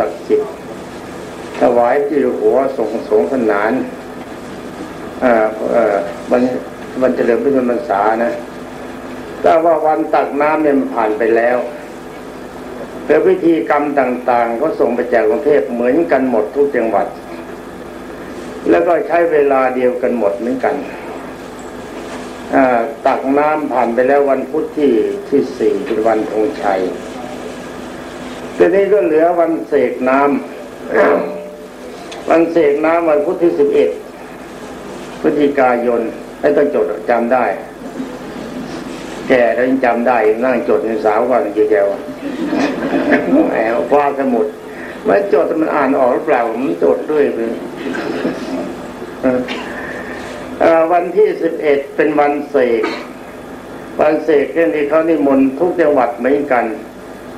ศักดิ์สิทธิ์ถวายที่หัวส่งสงสนานวันวันเฉลิมพระชนมพรรษานะแต่ว่าวันตักน้ำเนี่ยมันผ่านไปแล้วแต่วิธีกรรมต่างๆ ก็ส่งไปจากกรุงเทพเหมือนกันหมดทุกจังหวัด แล้วก็ใช้เวลาเดียวกันหมดเหมือนกันตักน้ำผ่านไปแล้ววันพุธที่ที่สี่เป็นวันธงชัย ทีนี้ก็เหลือวันเสกน้ำวันเสกน้ำวันพุธที่สิบเอ็ดพฤศจิกายนให้ต้องจดจำได้ แก่แล้วยังจำได้นั่งจดในสาววันเกี่ยวแอบว่าสมุดไม่จดมันอ่านออกหรือเปล่ามันจดด้วยเลยวันที่สิบเอ็ดเป็นวันเสกวันเสกที่เขานิมนต์ทุกจังหวัดเหมือนกัน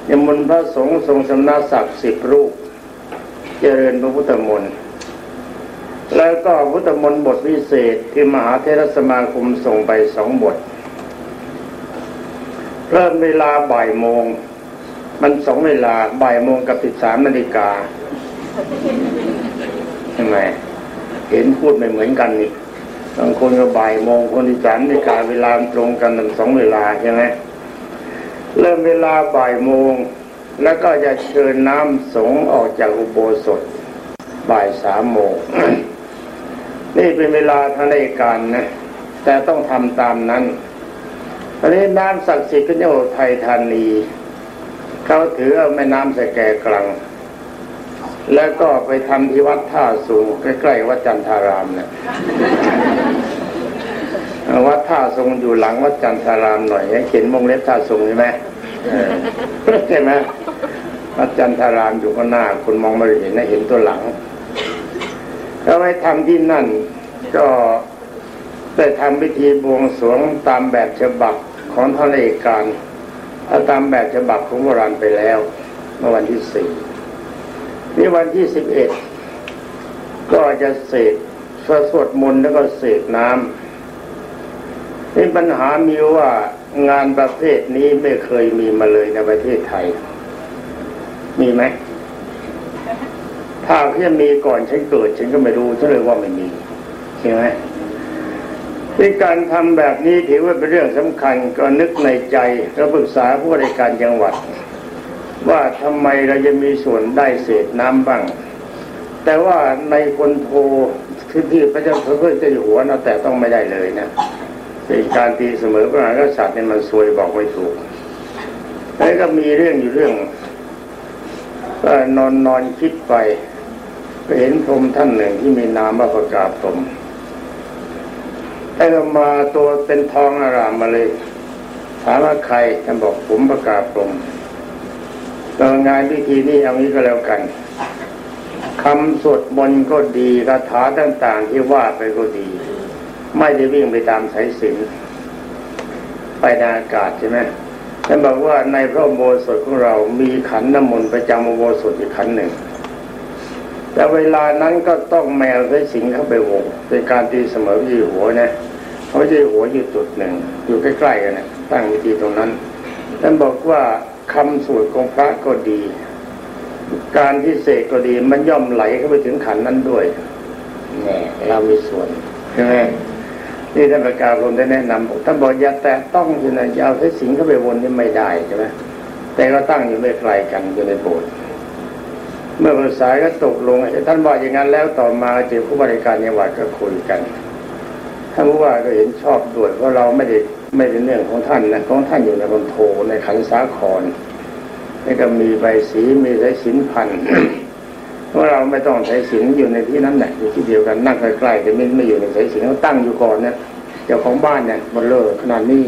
นิมนต์พระสงฆ์ทรงสำนักศักดิ์สิบรูป เจริญพระพุทธมนต์แล้วก็พุทธมนต์บทพิเศษที่มหาเทรสมาคมส่งไปสองบท เริ่มเวลาบ่ายโมง มันสองเวลาบ่ายโมงกับสิบสามนาฬิกาใช่ไหมเห็นพูดไม่เหมือนกันนี่บางคนก็บ่ายโมงคนที่สามนาฬิกาเวลาตรงกันทั้งสองเวลาใช่ไหม เริ่มเวลาบ่ายโมง แล้วก็จะเชิญน้ำสงออกจากอุโบสถ บ่ายสามโมง นี่เป็นเวลาทางราชการนะ แต่ต้องทำตามนั้นอันนี้น้ำศักดิ์สิทธิ์ก็จะโอไทยธานี เขาถือเอาแม่น้ำสแกกลัง แล้วก็ไปทำที่วัดท่าสูงใกล้ๆวัดจันทารามเนี่ย วัดท่าทรงอยู่หลังวัดจันทารามหน่อยเขียนมงเล็บท่าทรงใช่ไหมใช่ไหมวัดจันทารามอยู่ก็หน้าคุณมองไม่เห็นนะเห็นตัวหลังก็ไปทำที่นั่น ก็ได้ทำพิธีบวงสรวงตามแบบฉบับของท่านเอกการถ้าตามแบบฉบับของโบราณไปแล้วเมื่อวันที่สี่นี่วันที่สิบเอ็ดก็จะเสกสวดมนต์แล้วก็เสกน้ำ นี่ปัญหามีว่างานประเภทนี้ไม่เคยมีมาเลยในประเทศไทย มีไหม ถ้าที่มีก่อนฉันเกิดฉันก็ไม่รู้ฉันเลยว่าไม่มีใช่ไหมที่การทำแบบนี้ถือว่าเป็นเรื่องสำคัญก็นึกในใจก็ปรึกษาผู้บริการจังหวัด ว่าทำไมเราจะมีส่วนได้เศษน้ำบ้าง แต่ว่าในคนโทที่ที่พระเจ้าพระพุทธเจ้าอยู่หัวนะแต่ต้องไม่ได้เลยนะ เป็นการตีเสมอพระมหากษัตริย์เนี่ยมันซวยบอกไม่ถูกแล้วก็มีเรื่องอยู่เรื่องก็นอนนอนคิดไปก็เห็นพรมท่านหนึ่งที่มีนามว่าประกาศพรมให้เรมาตัวเป็นทองอารามมาเลยถามว่าใครท่านบอกผมประกาศพรมตอนงานพิธีนี้เอางี้ก็แล้วกันคำสวดมนต์ก็ดีคาถาต่าง ๆ ที่ว่าไปก็ดี ไม่ได้วิ่งไปตามสายสินไปในอากาศใช่ไหมท่านบอกว่าในพระโบสถของเรามีขันน้ำมนต์ประจำโบสถอีกขันหนึ่ง แต่เวลานั้นก็ต้องแมวได้สิงเข้าไปวงเป็นการตีเสมอที่หัวนะเขาจะหัวอยู่จุดหนึ่ง อยู่ใกล้ๆกันนะตั้งวิธีตรงนั้นท่านบอกว่าคำสวดของพระก็ดี การที่เสกก็ดีมันย่อมไหลเข้าไปถึงขันนั้นด้วยแน่เรามีส่วนใช่ไหม นี่ท่านประกาศผมได้แนะนำท่านบอกอย่าแตะต้องอยู่นะยาวใช้สิงเข้าไปวนนี่ไม่ได้ใช่ไหมแต่ก็ตั้งอยู่ไม่ไกลกันอยู่ในโบสถ์เมื่อภาษาก็ตกลงท่านว่าอย่างนั้นแล้วต่อมาเจ้าผู้บริการในวัดก็คุยกันท่านผู้ว่าก็เห็นชอบด้วยเพราะเราไม่ได้ไม่ได้เรื่องของท่านนะของท่านอยู่ในบนโทในขันสาครนี่ก็มีใบสีมีสายสินพัน เพราะเราไม่ต้องใช้สินอยู่ในที่นั้นแหละอยู่ที่เดียวกันนั่งใกล้ๆแต่ไม่ไม่อยู่ในสายสินเขาตั้งอยู่ก่อนเนี่ยเจ้าของบ้านเนี่ยบนเลอขนาดนี้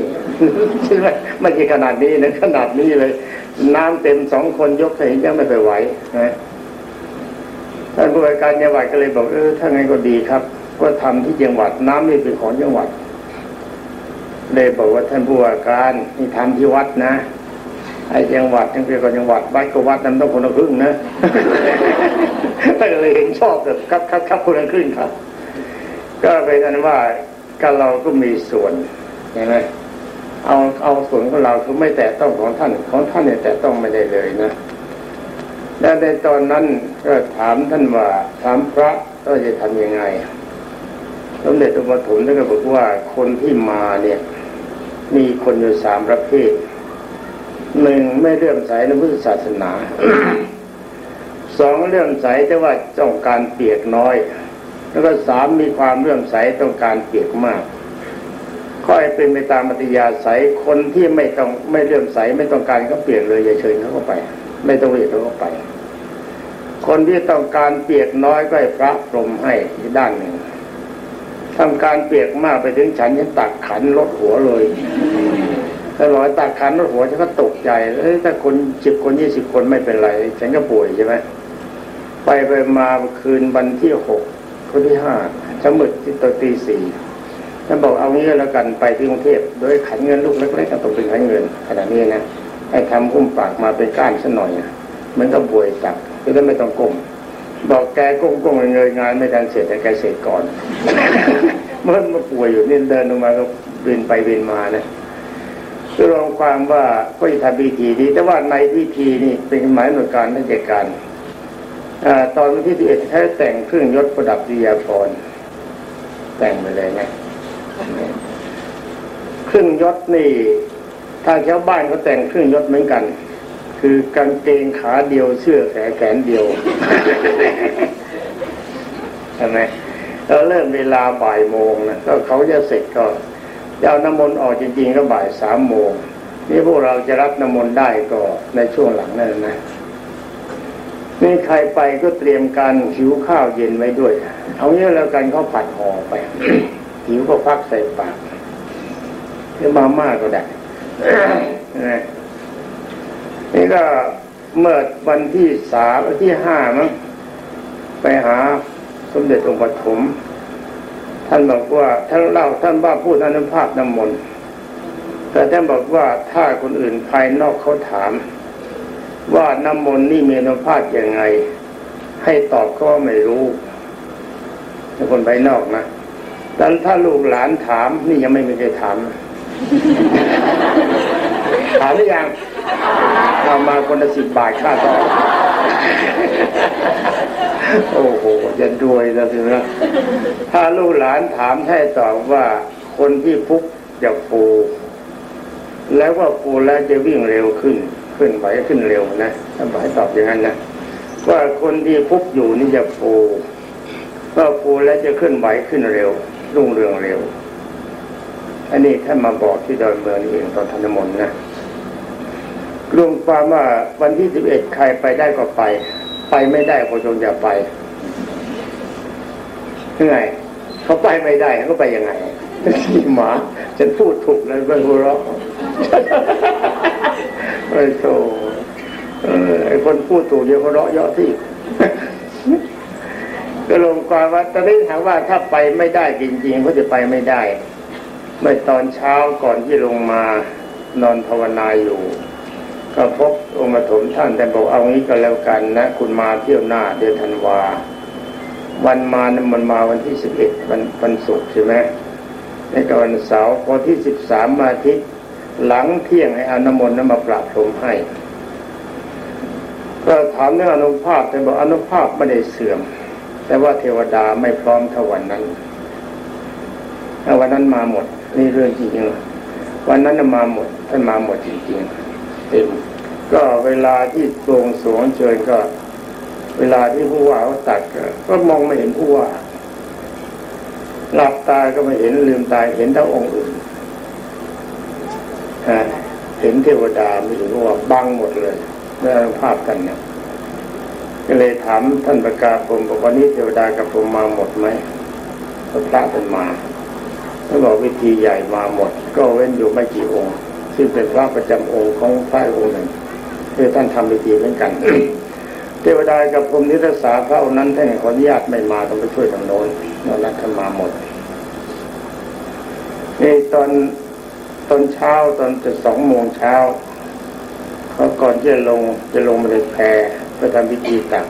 ใช่ไหมไม่ใช่ขนาดนี้นะขนาดนี้เลย น้ำเต็มสองคนยกเห็นยังไม่ไปไหวนะท่านผู้ว่าการจังหวัดก็เลยบอกเออถ้าไงก็ดีครับ ก็ทำที่จังหวัดน้ำนี่เป็นของจังหวัดเลยบอกว่าท่านผู้ว่าการนี่ทำที่วัดนะ ไอ้จังหวัดทั้งเป็นจังหวัดวัดก็วัดนั้นต้องคนละครึ่งนะท่านก็เลยเห็นชอบแบบครับครับครับคนละครึ่งครับ ก็เป็นนั้นว่าก็เราก็มีส่วนเห็นไหมเอาเอาส่วนของเราคือไม่แตะต้องของท่านของท่านเนี่ยแตะต้องไม่ได้เลยนะและในตอนนั้นก็ถามท่านว่าถามพระว่าจะทำยังไงสมเด็จพระปฐมท่านก็บอกว่าคนที่มาเนี่ย มีคนอยู่สามประเภท หนึ่งไม่เลื่อมใสในพุทธศาสนาสองเลื่อมใสแต่ว่าต้องการเปียกน้อย แล้วก็สามมีความเลื่อมใสต้องการเปียกมากค่อยเป็นไปตามปฏิยาใสคนที่ไม่ต้องไม่เลื่อมใสไม่ต้องการก็เปลี่ยกเลยอย่าเชิญเขาเข้าไป ไม่ต้องเรียกเขาเข้าไป คนที่ต้องการเปียกน้อยก็ให้พระพรมให้ที่ด้านหนึ่งทำการเปียกมากไปถึงฉันฉันตักขันลดหัวเลย ถ้าร้อยตักขันลดหัวฉันก็ตกใจเอ้ยถ้าคนสิบคนยี่สิบคนไม่เป็นไร ฉันก็ป่วยใช่ไหมไปไปมาคืนวันที่หกคนที่ห้าช้มืดที่ตัวตีสี่ท่านบอกเอางี้แล้วกันไปที่กรุงเทพโดยขันเงินลูกเล็กๆตกเป็นขันเงินขนาดนี้นะให้ทำอุ้มปากมาเป็นก้านซะหน่อยเหมือนกับป่วยตักคือได้ไม่ต้องก้มบอกแกก้มก้มเงยงานไม่ทันเสร็จแต่แกเสร็จก่อนเมื่อมาป่วยอยู่นี่เดินลงมาก็บินไปบินมานะ คือรองความว่าก็จะทำพิธีนี้แต่ว่าในพิธีนี่เป็นหมายหน่วยการราชการตอนวันที่เอ็ดให้แต่งเครื่องยศประดับดิยาพรแต่งไปเลยไงเครื่องยศนี่ทางชาวบ้านเขาแต่งเครื่องยศเหมือนกัน คือกางเกงขาเดียวเสื้อแขนแขนเดียวใช่ไหมเราเริ่มเวลาบ่ายโมงนะก็เขาจะเสร็จก็ จะเอาน้ำมนต์ออกจริงๆก็บ่ายสามโมงนี่พวกเราจะรับน้ำมนต์ได้ก็ในช่วงหลังนั่นนะนี่ใครไปก็เตรียมการหิวข้าวเย็นไว้ด้วย เอาเนี้ยแล้วกันเขาผัดห่อไปหิวก็พักใส่ปากหรือมาม่าก็ได้นี่ก็เมื่อวันที่สามที่ห้ามั้งไปหาสมเด็จองค์ปฐม ท่านบอกว่าท่านเล่าท่านว่าพูดอนุภาพน้ำมนต์แต่ท่านบอกว่าถ้าคนอื่นภายนอกเขาถาม ว่าน้ำมนต์นี่มีอนุภาพยังไง ให้ตอบก็ไม่รู้คนภายนอกนะดันถ้าลูกหลานถาม นี่ยังไม่มีใครถาม ถามหรือยังเอามาคนละสิบบาทค่าต่อ โอ้โหจะรวยแล้วสินะถ้าลูกหลานถามให้ตอบว่าคนที่ฟุกจะฟูแล้วว่าฟูแล้วจะวิ่งเร็วขึ้น ขึ้นไหวขึ้นเร็วนะถ้าหมายตอบอย่างนั้นนะว่าคนที่ฟุกอยู่นี่จะฟูว่าฟูแล้วจะขึ้นไหวขึ้นเร็ว รุ่งเรืองเร็ว อันนี้ท่านมาบอกที่ดอนเมืองเองตอนธนมนนะรวมความว่าวันที่สิบเอ็ดใครไปได้ก็ไป ไปไม่ได้ก็จงอย่าไปยังไงเขาไปไม่ได้เขาไปยังไงขี่หมาฉันพูดถูกเลยไม่หัวเราะไอ้โธ่ไอ้คนพูดถูกเดี๋ยวเขาเราะเยาะที่ก็ลงความว่าตอนนี้ถามว่าถ้าไปไม่ได้จริงๆก็จะไปไม่ได้เมื่อตอนเช้าก่อนที่ลงมานอนภาวนาอยู่ ก็พบองค์ถมท่านแต่บอกเอางี้ก็แล้วกันนะ คุณมาเที่ยวหน้าเดือนธันวา วันมานะมันมาวันที่สิบเอ็ดวันวันศุกร์ใช่ไหมในกวันเสาร์พอที่สิบสามมาทิตย์หลังเที่ยงให้อนุมนต์นมาปราบพรมให้ ก็ถามเรื่องอนุภาพแต่บอกอนุภาพไม่ได้เสื่อม แต่ว่าเทวดาไม่พร้อมเท่าวันนั้นวันนั้นมาหมดนี่เรื่องจริงๆวันนั้นมาหมดท่านมาหมดจริงๆเต็ม ก็เวลาที่ตรงสวงเชิญก็ เวลาที่ผู้ว่าเขาตัดก็มองไม่เห็นผู้ว่าหลับตาก็ไม่เห็นลืมตาเห็นแต่องค์อื่นเห็นเทวดาไม่เห็นผู้ว่าบังหมดเลยเรื่องภาพกันเนี่ยก็เลยถามท่านประกาศผมบอกวันนี้เทวดากับผมมาหมดไหมพระท่านมาท่านบอกวิธีใหญ่มาหมด ก็เว้นอยู่ไม่กี่องค์ซึ่งเป็นพระประจำองค์ของพระองค์หนึ่ง คือท่านทำวิธีเหมือนกัน เทวดากับผมนิรศาพระองค์นั้นท่านขออนุญาตไม่มาต้องไปช่วยทางโน้นนอนนั้นท่านมาหมดนี่ตอนตอนเช้าตอนจะสองโมงเช้าเขาก่อนจะลงจะลงมาในแพก็ทำพิธีตัก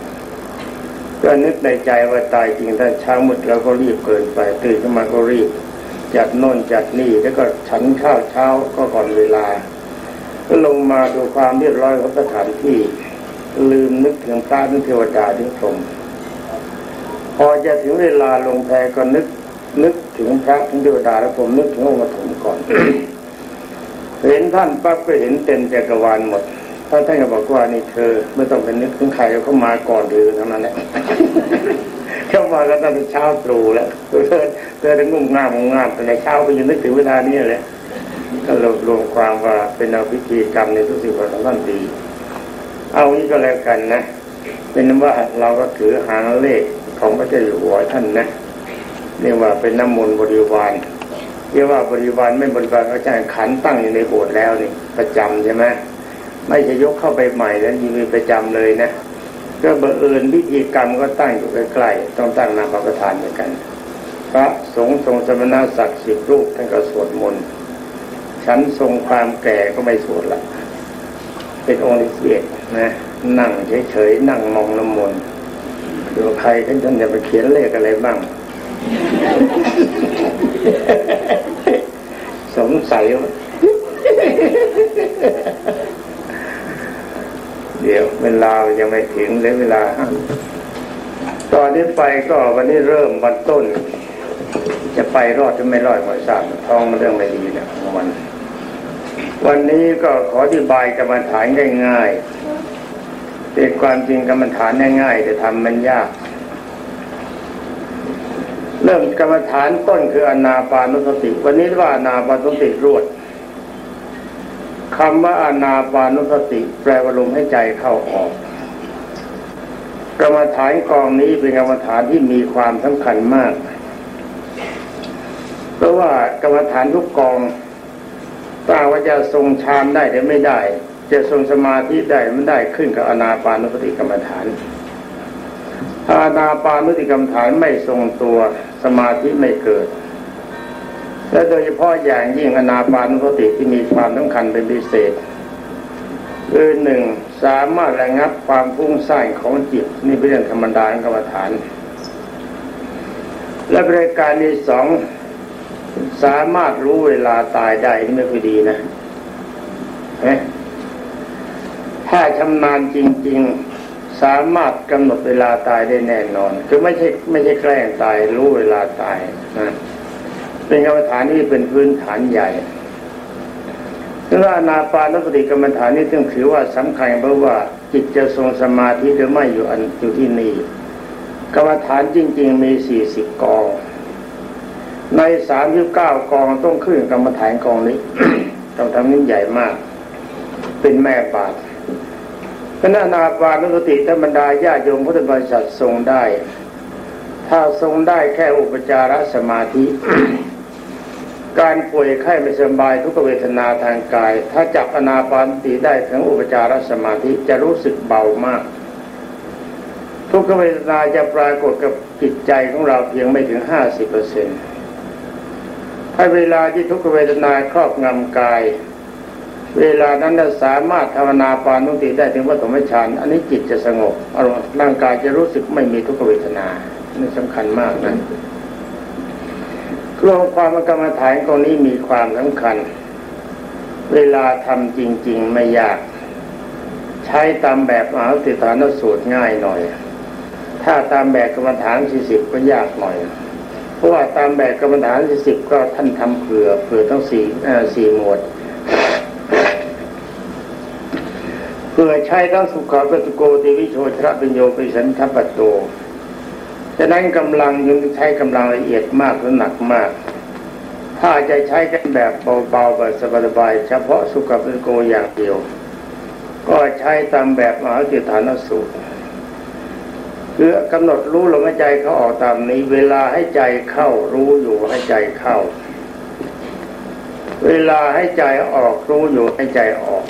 ก็นึกในใจว่าตายจริงถ้าเช้ามืดเราก็รีบเกินไปตื่นขึ้นมาก็รีบจัดโน่นจัดนี่แล้วก็ฉันข้าวเช้าก็ก่อนเวลา ก็ลงมาดูความเรียบร้อยของสถานที่ ลืมนึกถึงพระนึกเทวดาถึงพรมพอจะถึงเวลาลงแพก็นึกนึกถึงพระถึงเทวดาแล้วผมนึกถึงองค์ปฐมก่อนเห็นท่านปั๊บก็เห็นเต็มจักรวาลหมดพระท่านก็บอกว่านี่เธอไม่ต้องเป็นนึกถึงใครเขามาก่อนเธอทั้งนั้นแหละเข้ามาก็ตั้งแต่เช้าตรู่แล้วเธอเธอได้งุ่มง่ามงุ่มง่ามแต่ในเช้าไปยืนนึกถึงเวลานี้แหละ ก็รวบรวมความว่าเป็นเอาพิธีกรรมในทุกสิ่งของท่านดี เอางี้ก็แล้วกันนะ เป็นว่าเราก็ถือหางเลขของพระเจ้าอยู่หัวท่านนะเรียกว่าเป็นน้ำมนต์บริวารเรียกว่าบริวารไม่บริวารเขาจะขันตั้งอยู่ในโบสถ์แล้วนี่ประจำใช่ไหมไม่จะยกเข้าไปใหม่แล้วยิงมีประจำเลยนะก็บังเอิญพิธีกรรมก็ตั้งอยู่ใกล้ๆต้องตั้งนามประธานเหมือนกัน พระสงฆ์ทรงสมณศักดิ์สิบรูปท่านก็สวดมนต์ ฉันทรงความแก่ก็ไม่สวดละ เป็นองค์ที่เสียนะ นั่งเฉยๆนั่งมองน้ำมนต์ดูใครท่านท่านจะไปเขียนเลขอะไรบ้าง สงสัยว่าเดี๋ยวเวลายังไม่ถึงเลยเวลา ตอนนี้ไปก็วันนี้เริ่มวันต้น จะไปรอดจะไม่รอดก็ทราบท้องมันเรื่องไม่ดีเนี่ยวัน วันนี้ก็ขออธิบายกรรมฐานง่ายๆเป็นความจริงกรรมฐานง่ายๆแต่ทำมันยาก เริ่มกรรมฐานต้นคืออนาปานุสติ วันนี้ว่าอนาปานุสติรวดคำว่าอนาปานุสติ แปลว่าลมให้ใจเข้าออก กรรมฐานกองนี้เป็นกรรมฐานที่มีความสำคัญมาก เพราะว่ากรรมฐานทุกกอง ถ้าว่าจะทรงฌานได้หรือไม่ได้ จะทรงสมาธิได้ไม่ได้ขึ้นกับอนาปานุสติกรรมฐานถ้าอนาปานุสติกรรมฐานไม่ทรงตัวสมาธิไม่เกิด และโดยเฉพาะอย่างยิ่งอนาปานุสติที่มีความสำคัญเป็นพิเศษคือหนึ่งสามารถระงับความฟุ้งซ่านของจิตนี่เป็นเรื่องธรรมดาของกรรมฐาน และบริการที่สอง สามารถรู้เวลาตายได้นี่ไม่ค่อยดีนะถ้าชำนาญจริง ๆ สามารถกำหนดเวลาตายได้แน่นอน คือไม่ใช่ไม่ใช่แกล้งตาย รู้เวลาตายนะเป็นกรรมฐานที่เป็นพื้นฐานใหญ่ซึ่งอนาปานสติกรรมฐานนี้ต้องถือว่าสำคัญเพราะว่าจิตจะทรงสมาธิหรือไม่อยู่อันอยู่ที่นี่กรรมฐานจริง ๆ มีสี่สิบกอง ในสามสิบเก้ากองต้องขึ้นกรรมฐานกองนี้ต้องทำนี้ใหญ่มาก เป็นแม่บาทพระนานาปานุสติธรรมดาญาโยมพุทธบริษัททรงได้ ถ้าทรงได้แค่อุปจารสมาธิ การป่วยไข้ไม่สบายทุกเวทนาทางกาย ถ้าจับอนาปานสติได้ถึงอุปจารสมาธิจะรู้สึกเบามาก ทุกเวทนาจะปรากฏกับจิตใจของเราเพียงไม่ถึงห้าสิบเปอร์เซ็นต์ ถ้าเวลาที่ทุกเวทนาครอบงำกาย เวลานั้นสามารถภาวนาปานุติได้ถึงวัฏมฌานอันนี้จิตจะสงบอารมณ์ร่างกายจะรู้สึกไม่มีทุกเวทนานี่สำคัญมากนะรวมความกรรมฐานตรงนี้มีความสำคัญ เวลาทำจริง ๆ ไม่ยาก ใช้ตามแบบมหาสติฐานสูตรง่ายหน่อย ถ้าตามแบบกรรมฐานสี่สิบก็ยากหน่อย ราะว่าตามแบบกรรมฐานสี่สิบก็ท่านทำเผื่อเผื่อทั้งสี่สี่หมวดเพื่อใช้ทั้งสุขาปตุโกติวิโชชระปิญโยปิสันทัปโตฉะนั้นกำลังยังใช้กำลังละเอียดมากหรือหนักมาก ถ้าจะใช้กันแบบเบาๆแบบสบายๆเฉพาะสุขปฏิโกอย่างเดียว ก็ใช้ตามแบบมหาจิตฐานสูตร คือกำหนดรู้ลมหายใจเขาออกตามนี้ เวลาให้ใจเข้ารู้อยู่ให้ใจเข้า เวลาให้ใจออกรู้อยู่ให้ใจออก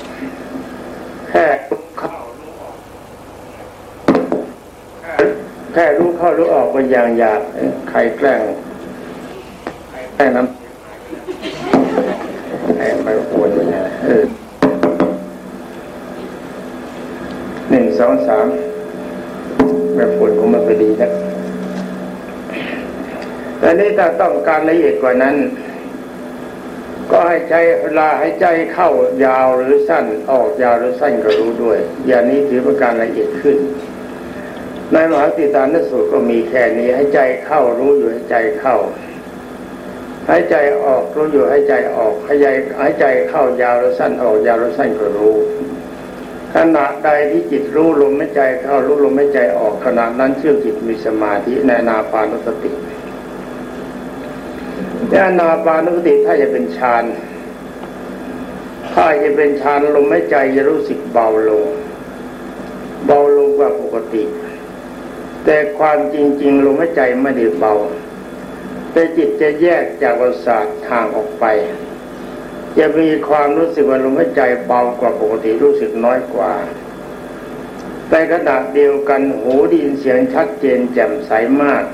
แค่เข้ารู้ออกแค่รู้เข้ารู้ออกเป็นอย่างหยาบใครแกล้งแกล้งน้ำไอ้ไปโอนไปไงเออหนึ่งสองสาม แม่ฝนคงไม่ไปดีนะแต่นี่ถ้าต้องการละเอียดกว่านั้น ก็ให้ใจเวลาให้ใจเข้ายาวหรือสั้นออกยาวหรือสั้นก็รู้ด้วย อย่างนี้ถือเป็นการละเอียดขึ้นในมหาติตานสูตรก็มีแค่นี้ให้ใจเข้ารู้อยู่ให้ใจเข้าให้ใจออกรู้อยู่ให้ใจออกให้ใจให้ใจเข้ายาวหรือสั้นออกยาวหรือสั้นก็รู้ ขณะใดที่จิตรู้ลมไม่ใจเข้ารู้ลมไม่ใจออกขณะนั้นเชื่อจิตมีสมาธิในนาปานุสติแต่นาปานุสติถ้าจะเป็นฌานถ้าจะเป็นฌานลมไม่ใจจะรู้สึกเบาลง เบาลงกว่าปกติ แต่ความจริง ๆ ลมหายใจไม่ได้เบา แต่จิตจะแยกจากประสาททางออกไป จะมีความรู้สึกว่าลมหายใจเบากว่าปกติรู้สึกน้อยกว่า แต่ขณะเดียวกันหูได้ยินเสียงชัดเจนแจ่มใสมาก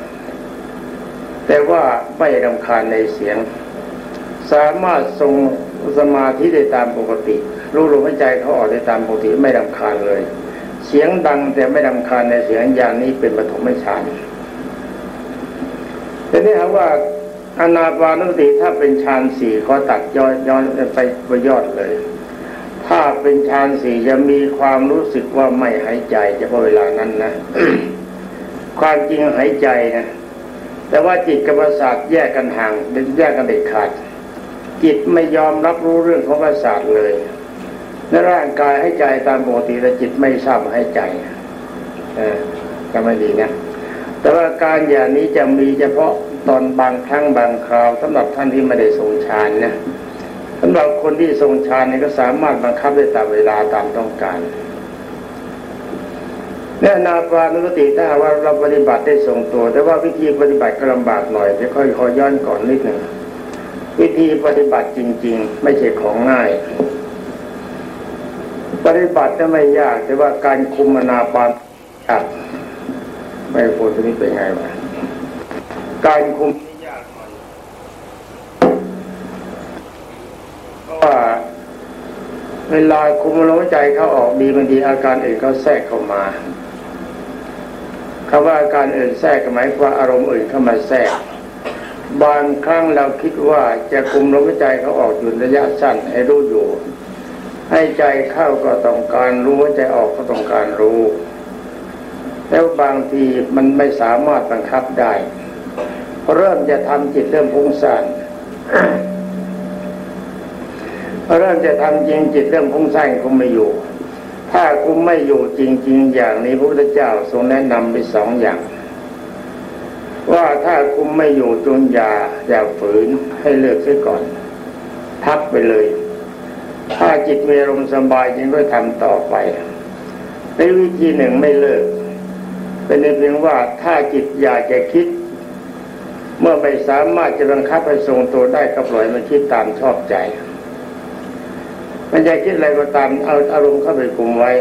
แต่ว่าไม่รำคาญในเสียง สามารถทรงสมาธิได้ตามปกติ รู้ลมหายใจเขาออกได้ตามปกติไม่รำคาญเลย เสียงดังแต่ไม่รำคาญในเสียงอย่างนี้เป็นปฐมฌานแต่นี่ฮะว่า อนาปานุสติถ้าเป็นฌานสี่เขาตัดย้อนย้อนไปไปยอดเลย ถ้าเป็นฌานสี่จะมีความรู้สึกว่าไม่หายใจเฉพาะเวลานั้นนะ ความจริงหายใจนะแต่ว่าจิตกับประสาทแยกกันห่างแยกกันเด็ดขาด จิตไม่ยอมรับรู้เรื่องของประสาทเลยในร่างกายให้ใจตามปกติแต่จิตไม่ทราบให้ใจเออก็ไม่ดีนะแต่ว่าการอย่างนี้จะมีเฉพาะ ตอนบางครั้งบางคราวสำหรับท่านที่ไม่ได้ทรงฌานนะสำหรับคนที่ทรงฌานนี่ก็สามารถบังคับได้ตามเวลาตามต้องการเนี่ยนาปานุสติถ้าว่าเราปฏิบัติได้ทรงตัว แต่ว่าวิธีปฏิบัติก็ลำบากหน่อยจะค่อยขอย้อนก่อนนิดหนึ่งวิธีปฏิบัติจริง ๆ ไม่ใช่ของง่าย ปฏิบัติจะไม่ยาก แต่ว่าการคุมนาปานยากไม่พูดตรงนี้เป็นไงวะ การคุมนี่ยากหน่อยเพราะว่าเวลาคุมลมใจเขาออกดีบางทีอาการอื่นเขาแทรกเข้ามาคำว่าอาการอื่นแทรกหมายคว่าอารมณ์อื่นเข้ามาแทรก บางครั้งเราคิดว่าจะคุมลมใจเขาออกอยู่ระยะสั้นให้รู้อยู่ ให้ใจเข้าก็ต้องการรู้ใจออกก็ต้องการรู้ แล้วบางทีมันไม่สามารถบังคับได้ เริ่มจะทำจิตเริ่มพุ่งซ่านเริ่มจะทำจริงจิตเริ่มพุ่งซ่านคุมไม่อยู่ ถ้าคุมไม่อยู่จริง ๆ อย่างนี้พระพุทธเจ้าทรงแนะนำไปสองอย่าง ว่าถ้าคุมไม่อยู่จนอย่าอย่าฝืนให้เลิกเสียก่อน พักไปเลย ถ้าจิตมีอารมณ์สบายจริงก็ทำต่อไปในวิธีหนึ่งไม่เลิกเป็นเพียงว่าถ้าจิตอยากจะคิด เมื่อไม่สามารถจะบังคับให้ทรงตัวได้ก็ปล่อยมันคิดตามชอบใจ มันจะคิดอะไรก็ตามเอาอารมณ์เข้าไปคุมไว้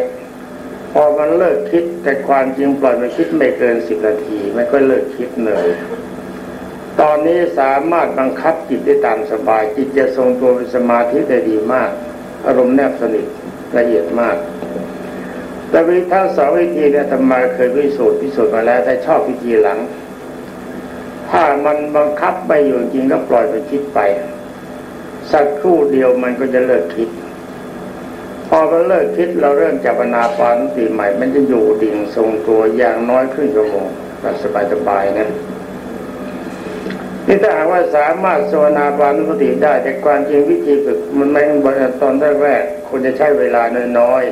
พอมันเลิกคิดแต่ความจริงปล่อยมันคิดไม่เกินสิบนาทีมันก็เลิกคิดเลย ตอนนี้สามารถบังคับจิตได้ตามสบายจิตจะทรงตัวเป็นสมาธิได้ดีมาก อารมณ์แนบสนิทละเอียดมากแต่วิธีทั้งสองวิธีเนี่ยทำไมเคยพิสูจน์พิสูจน์มาแล้วแต่ชอบวิธีหลัง ถ้ามันบังคับไม่อยู่จริงก็ปล่อยไปคิดไป สักครู่เดียวมันก็จะเลิกคิด พอมันเลิกคิดเราเริ่มจับนาปานตีใหม่ มันจะอยู่ดิ่งทรงตัวอย่างน้อยครึ่งชั่วโมงแบบสบายๆนะนี่ถ้าหากว่าสามารถโซนาปานุสติได้ แต่ความจริงวิธีฝึกมันไม่ตอนแรกๆคนจะใช้เวลาน้อย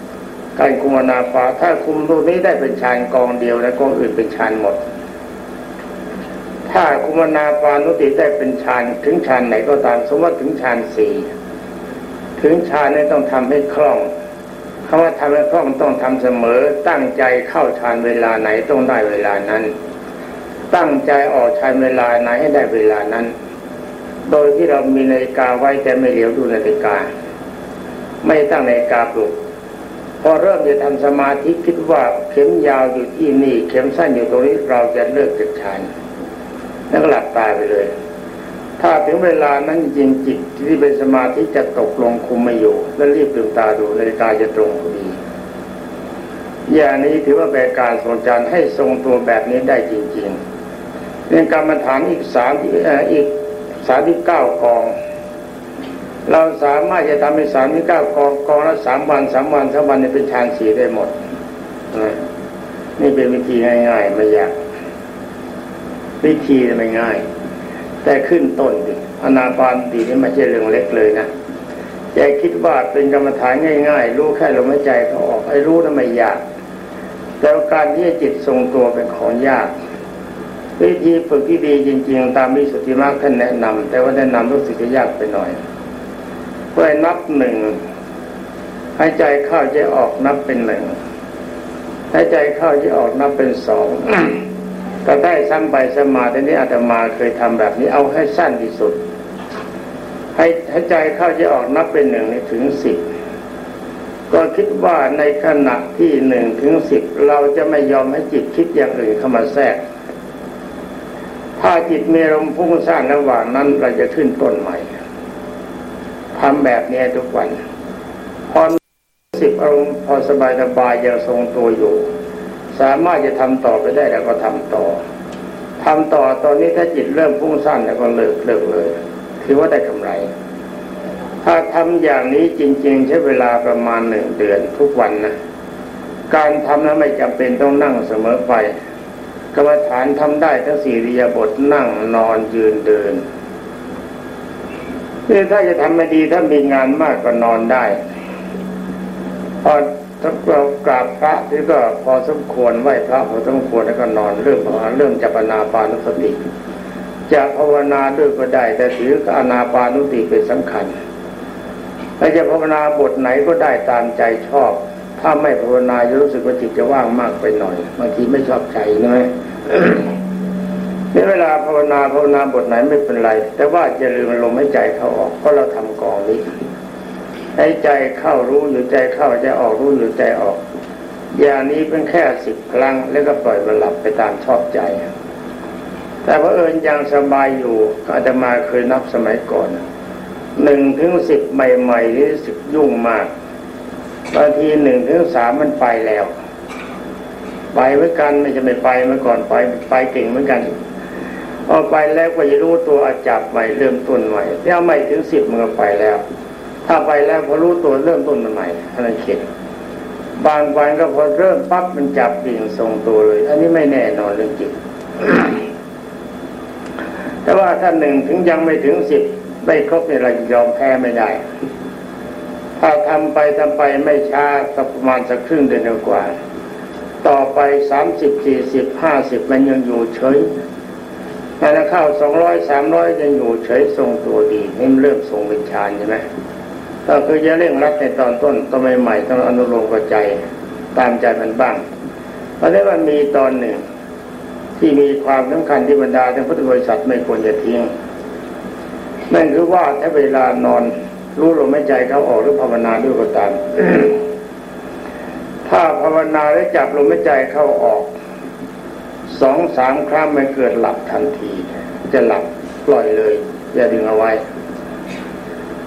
ๆการคุมนาปาถ้าคุมตรงนี้ได้เป็นฌานกองเดียวแล้วกองอื่นเป็นฌานหมด ถ้าคุมนาปานุติได้เป็นฌานถึงฌานไหนก็ตาม สมมติถึงฌานสี่ถึงฌานนี้ต้องทำให้คล่องคำว่าทำให้คล่องต้องทำเสมอ ตั้งใจเข้าฌานเวลาไหนต้องได้เวลานั้น ตั้งใจออกฌานเวลาไหนให้ได้เวลานั้น โดยที่เรามีนาฬิกาไว้แต่ไม่เหลียวดูนาฬิกา ไม่ตั้งนาฬิกาปลุกพอเริ่มจะทำสมาธิคิดว่าเข็มยาวอยู่ที่นี่ เข็มสั้นอยู่ตรงนี้เราจะเลิกจากฌาน แล้วก็หลับตายไปเลย ถ้าถึงเวลานั้นจริงจิตที่เป็นสมาธิจะตกลงคุมไม่อยู่ แล้วรีบลืมตาดูนาฬิกาจะตรงพอดีอย่างนี้ถือว่าเป็นการทรงจานให้ทรงตัวแบบนี้ได้จริงๆเรื่องกรรมฐานอีกสามอีกสามที่เก้ากอง เราสามารถจะทำให้สามที่เก้ากองกองละสามวันสามวันสามวันเนี่ยเป็นฌานสี่ได้หมดนะนี่เป็นวิธีง่ายๆไม่ยาก วิธีไม่ง่าย แต่ขึ้นต้นดิอนาปานตีนี่ไม่ใช่เรื่องเล็กเลยนะอย่าคิดว่าเป็นกรรมฐานง่าย ๆ รู้แค่ลมหายใจเขาออกไอ้รู้นั้นไม่ยาก แต่การที่จิตทรงตัวเป็นของยาก วิธีฝึกที่ดีจริง ๆ ตามมิสติมรรท่านแนะนำแต่ว่าแนะนำรู้สึกจะยากไปหน่อยเพื่อนับหนึ่งหายใจเข้าใจออกนับเป็นหนึ่งหายใจเข้าใจออกนับเป็นสอง ก็ได้ซ้ำไปสมาแต่นี้อาตมาเคยทำแบบนี้เอาให้สั้นที่สุด ให้หายใจเข้าใจออกนับเป็นหนึ่งถึงสิบก็คิดว่าในขณะที่หนึ่งถึงสิบเราจะไม่ยอมให้จิตคิดอย่างอื่นเข้ามาแทรก ถ้าจิตมีลมพุ่งสร้างระหว่างนั้นเราจะขึ้นต้นใหม่ทำแบบนี้ทุกวัน พอสิบอารมณ์พอสบายสบายยังทรงตัวอยู่ สามารถจะทำต่อไปได้แล้วก็ทำต่อทำต่อตอนนี้ถ้าจิตเริ่มพุ่งสั้นแล้วก็เลิกเลิกเลย ถือว่าได้กำไร ถ้าทำอย่างนี้จริง ๆ ใช้เวลาประมาณหนึ่งเดือนทุกวันนะการทำนั้นไม่จำเป็นต้องนั่งเสมอไปกรรมฐานทำได้ทั้งสี่ริยบทนั่งนอนยืนเดินนี่ถ้าจะทำไม่ดีถ้ามีงานมากก็นอนได้พอ ถ้าเรากราบพระที่ก็พอสมควรไหว้พระพอสมควรแล้วก็นอนเริ่มเริ่มจับนาปานุสติจะภาวนาด้วยก็ได้ แต่ถืออนาปานุสติเป็นสำคัญถ้าจะภาวนาบทไหนก็ได้ตามใจชอบ ถ้าไม่ภาวนาจะรู้สึกว่าจิตจะว่างมากไปหน่อยบางทีไม่ชอบใจนะในเวลาภาวนาภาวนาบทไหนไม่เป็นไร แต่ว่าจะลืมลมให้ใจเขาออกเพราะเราทำกองนี้ ให้ใจเข้ารู้หรือใจเข้าใจออกรู้หรือใจออก อย่างนี้เป็นแค่สิบครั้ง แล้วก็ปล่อยมันหลับไปตามชอบใจ แต่ว่าเอิญยังสบายอยู่อาจจะมาเคยนับสมัยก่อนหนึ่งถึงสิบใหม่ๆนี่สิบยุ่งมากบางทีหนึ่งถึงสามมันไปแล้วไปเหมือนกันไม่จะไม่ไปเมื่อก่อนไปไปเก่งเหมือนกันพอไปแล้วก็จะรู้ตัวจับใหม่เริ่มต้นใหม่ถ้าไม่ถึงสิบมันก็ไปแล้ว ถ้าไปแล้วพอรู้ตัวเริ่มต้นใหม่อันนั้นเข็ดบางวันก็พอเริ่มปั๊บมันจับดิ่งทรงตัวเลย อันนี้ไม่แน่นอนเรื่องจิตแต่ว่าถ้าหนึ่งถึงยังไม่ถึงสิบไม่ครบเนี่ยเรายอมแพ้ไม่ได้ ถ้าทำไปทำไปไม่ช้าสักประมาณสักครึ่งเดือนกว่า ต่อไปสามสิบสี่สิบห้าสิบมันยังอยู่เฉยถ้าเข้าสองร้อยสามร้อยยังอยู่เฉยทรงตัวดีนี่เริ่มทรงเป็นฌานใช่ไหม ก็คือจะเร่งรัดในตอนต้นต้นใหม่ๆต้องอนุโลมกับใจตามใจมันบ้างเพราะนี้นมันมีตอนหนึ่ง ที่มีความสำคัญที่บรรดาทั้งพุทธบริษัทไม่ควรจะทิ้งนั่นคือว่าถ้าเวลานอนรู้ลมหายใจเขาออกหรือภาวนาด้วยก็ตามถ้าภาวนาแล้วจับลมหายใจเข้าออกสองสามครั้งไม่เกิดหลับทันที จะหลับปล่อยเลย อย่าดึงเอาไว้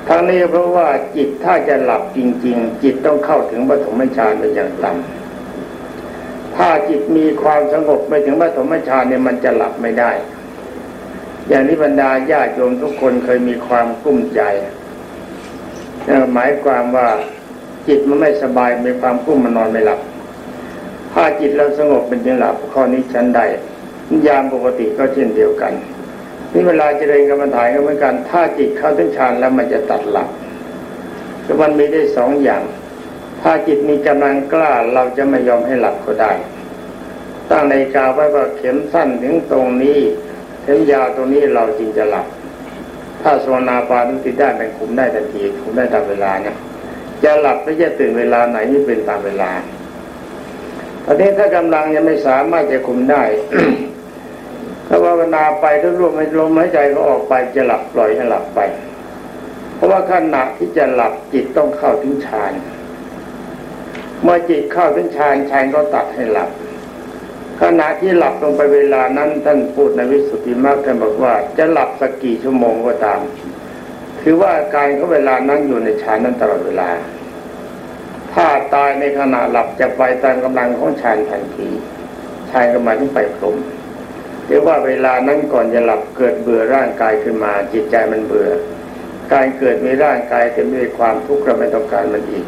ทั้งนี้เพราะว่าจิตถ้าจะหลับจริง ๆ จิตต้องเข้าถึงปฐมฌานเป็นอย่างต่ำถ้าจิตมีความสงบไปถึงปฐมฌานเนี่ยมันจะหลับไม่ได้ อย่างนี้บรรดาญาติโยมทุกคนเคยมีความกุ้มใจหมายความว่าจิตมันไม่สบายมีความกุ้มมันนอนไม่หลับ ถ้าจิตเราสงบเป็นยังหลับข้อนี้ชั้นใดยามปกติก็เช่นเดียวกัน นี่เวลาเจริญกรรมฐานก็เหมือนกันถ้าจิตเข้าถึงฌานแล้วมันจะตัดหลับก็มันมีได้สองอย่าง ถ้าจิตมีกำลังกล้าเราจะไม่ยอมให้หลับก็ได้ ตั้งในกาไว้ว่าเข็มสั้นถึงตรงนี้เข็มยาวตรงนี้เราจริงจะหลับ ถ้าสวนาปานุติได้เป็นคุมได้ทันทีคุมได้ตามเวลาเนี่ยจะหลับไม่จะตื่นเวลาไหนนี่เป็นตามเวลาประเทศถ้ากำลังยังไม่สามารถจะคุมได้ ถ้าภาวนาไปถ้ารวมให้ลมหายใจก็ออกไปจะหลับปล่อยให้หลับไป เพราะว่าขณะที่จะหลับจิตต้องเข้าถึงฌานเมื่อจิตเข้าถึงฌานฌานก็ตัดให้หลับขณะที่หลับลงไปเวลานั้นท่านพูดในวิสุทธิมรรคท่านบอกว่าจะหลับสักกี่ชั่วโมงก็ตาม คือว่าการเขาเวลานั้นอยู่ในฌานนั้นตลอดเวลา ถ้าตายในขณะหลับจะไปตามกำลังของฌานทันทีฌานก็หมายถึงไปพรม หรือว่าเวลานั้นก่อนจะหลับเกิดเบื่อร่างกายขึ้นมา จิตใจมันเบื่อ การเกิดมีร่างกายเต็มไปด้วยความทุกข์เราไม่ต้องการมันอีก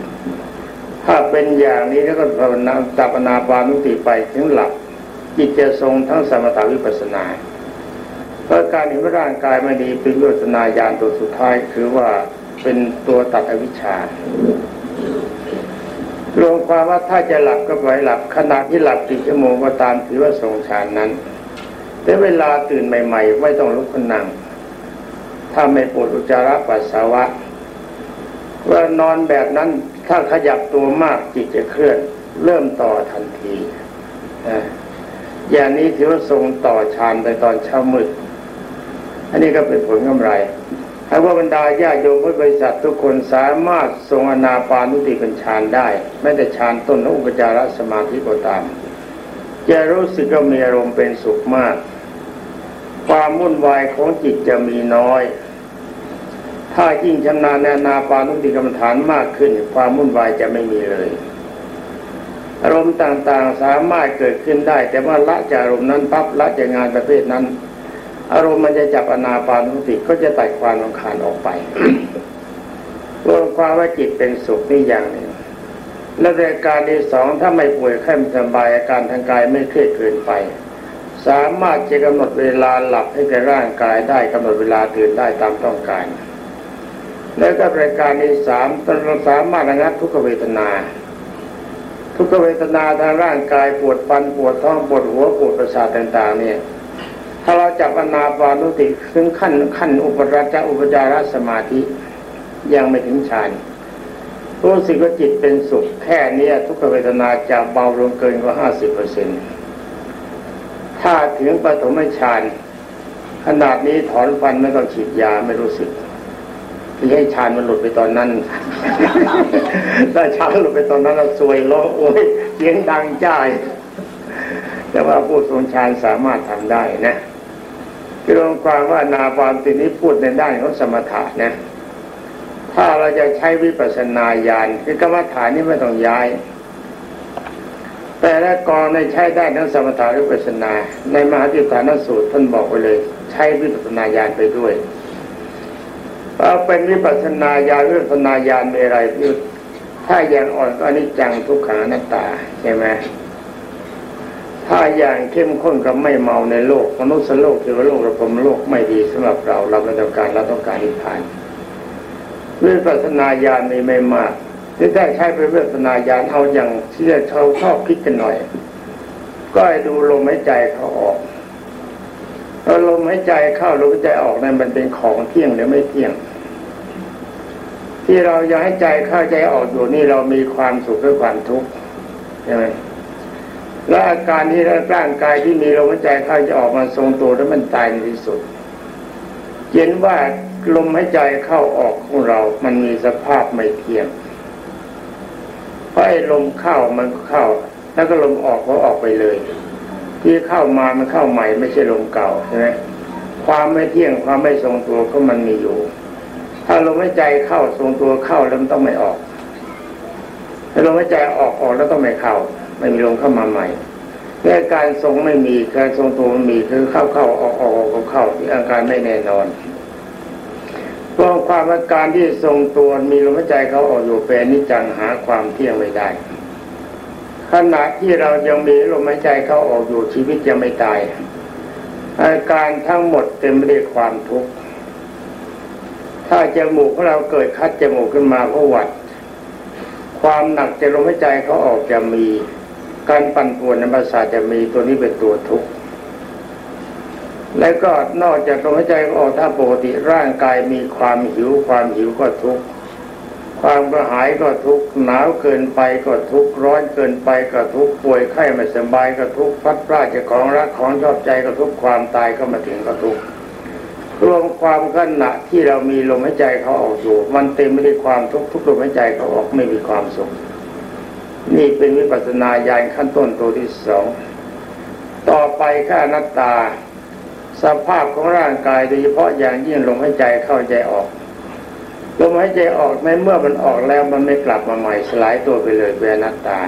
ถ้าเป็นอย่างนี้แล้วก็ภาวนาจับนาปานุติไปถึงหลับจิตจะทรงทั้งสมถาวิปัสนาเพราะการเห็นว่าร่างกายไม่ดีเป็นวิปัสนาญาณตัวสุดท้ายคือว่าเป็นตัวตัดอวิชชารวมความว่าถ้าจะหลับก็ปล่อยหลับขณะที่หลับกี่ชั่วโมงก็ตามถือว่าทรงฌานนั้น แต่เวลาตื่นใหม่ ๆ ไม่ต้องลุกขึ้นนั่ง ถ้าไม่ปวดอุจจาระปัสสาวะว่านอนแบบนั้นถ้าขยับตัวมากจิตจะเคลื่อน เริ่มต่อทันทีอย่างนี้ถือว่าทรงต่อฌานไปตอนเช้ามืด อันนี้ก็เป็นผลกำไรหากว่าบรรดาญาโยมพุทธบริษัททุกคนสามารถทรงอนาปานุติเป็นฌานได้แม้แต่ฌานต้นอุปจารสมาธิก็ตาม จะรู้สึกว่ามีอารมณ์เป็นสุขมาก ความวุ่นวายของจิตจะมีน้อย ถ้ายิ่งชำนาญในนาปานุติกรรมฐานมากขึ้น ความวุ่นวายจะไม่มีเลย อารมณ์ต่างๆสามารถเกิดขึ้นได้ แต่ว่าละจากอารมณ์นั้นปั๊บละจากงานประเภทนั้น อารมณ์มันจะจับอนาปานุติก็จะตัดความรำคาญออกไปรวมความว่าจิตเป็นสุขนี่อย่างหนึ่งและในการที่สองถ้าไม่ป่วยแค่สบายอาการทางกายไม่เครียดเกินไป สามารถจะกำหนดเวลาหลับให้แก่ร่างกายได้กำหนดเวลาตื่นได้ตามต้องการ แล้วก็รายการที่สามเราสามารถระงับทุกเวทนา ทุกเวทนาทางร่างกายปวดฟันปวดท้องปวดหัวปวดประสาทต่าง ๆ เนี่ย ถ้าเราจับอนาปานุติถึงขั้นขั้นอุปราชอุปจารสมาธิยังไม่ถึงฌานรู้สึกว่าจิตเป็นสุขแค่นี้ทุกเวทนาจะเบาลงเกินกว่าห้าสิบเปอร์เซ็น ถ้าถึงปฐมฌานขนาดนี้ถอนฟันไม่ต้องฉีดยาไม่รู้สึกที่ให้ฌานมันหลุดไปตอนนั้นถ้าฌานหลุดไปตอนนั้นเราซวยร้องโอ้ยเสียงดังจ้ายแต่ว่าผู้ทรงฌานสามารถทำได้นะรวมความว่านาปานตินี้พูดในด้านของสมถะนะถ้าเราจะใช้วิปัสสนาญาณคือกรรมฐานนี้ไม่ต้องย้าย แต่ละกองในใช้ได้ทั้งสมถะวิปัสนา ในมหาติฐานสูตรท่านบอกไปเลย ใช้วิปัสนาญาณไปด้วยเอาเป็นวิปัสนาญาณวิปัสนาญาณมีอะไรถ้าอย่างอ่อนก็อนิจจังทุกขังอนัตตาใช่ไหมถ้าอย่างเข้มข้นกับไม่เมาในโลกมนุษย์โลกเทวโลกระพมโลกไม่ดีสำหรับเราเราไม่ต้องการเราต้องการนิพพานวิปัสนาญาณมีไม่มาก ที่ได้ใช้เป็นวิปัสนาญาณเอาอย่างที่เราชอบคิดกันหน่อย ก็ให้ดูลมหายใจเขาออกถ้าลมหายใจเข้าลมหายใจออกนั้นมันเป็นของเที่ยงหรือไม่เที่ยง ที่เราอยากให้ใจเข้าใจออกอยู่นี่เรามีความสุขหรือความทุกข์ใช่ไหมและอาการที่ร่างกายที่มีลมหายใจเข้าจะออกมาทรงตัวแล้วมันตายในที่สุดเห็นว่าลมหายใจเข้าออกของเรา มันมีสภาพไม่เที่ยง พราะไอ้ลมเข้ามันเข้า แล้วก็ลมออกก็ออกไปเลย ที่เข้ามามันเข้าใหม่ไม่ใช่ลมเก่าใช่ไหมความไม่เที่ยงความไม่ทรงตัวก็มันมีอยู่ ถ้าลมหายใจเข้าทรงตัวเข้าแล้วมันต้องไม่ออกถ้าลมหายใจออกออกแล้วต้องไม่เข้า ไม่มีลมเข้ามาใหม่แค่การทรงไม่มีการทรงตัวมันมีคือเข้าเข้าออกออกออกเข้าที่อาการไม่แน่นอน ราะความอาการที่ทรงตัวมีลมหายใจเขาออกอยู่เป็นนิจังหาความเที่ยงไม่ได้ ขณะที่เรายังมีลมหายใจเขาออกอยู่ชีวิตยังไม่ตาย อาการทั้งหมดเต็มไปด้วยความทุกข์ถ้าจมูกของเราเกิดคัดจมูกขึ้นมาเพราะหวัด ความหนักจะลมหายใจเขาออกจะมี การปั่นป่วนในประสาทจะมีตัวนี้เป็นตัวทุกข์ แล้วก็นอกจากลมหายใจเขาออกถ้าปกติร่างกายมีความหิว ความหิวก็ทุกข์ความกระหายก็ทุกข์หนาวเกินไปก็ทุกข์ร้อนเกินไปก็ทุกข์ป่วยไข้ไม่สบายก็ทุกข์พัดพลาดจากของรักของชอบใจก็ทุกข์ความตายก็มาถึงก็ทุกข์รวมความขณะที่เรามีลมหายใจเขาออกอยู่ มันเต็มไปด้วยความทุกข์ทุกลมหายใจเขาออกไม่มีความสุขนี่เป็นวิปัสสนาญาณขั้นต้นตัวที่สองต่อไปข้านัตตา สภาพของร่างกายโดยเฉพาะอย่างยิ่งลมหายใจเข้าใจออกลมหายใจออกในเมื่อมันออกแล้วมันไม่กลับมาใหม่สลายตัวไปเลยเป็นนัตตา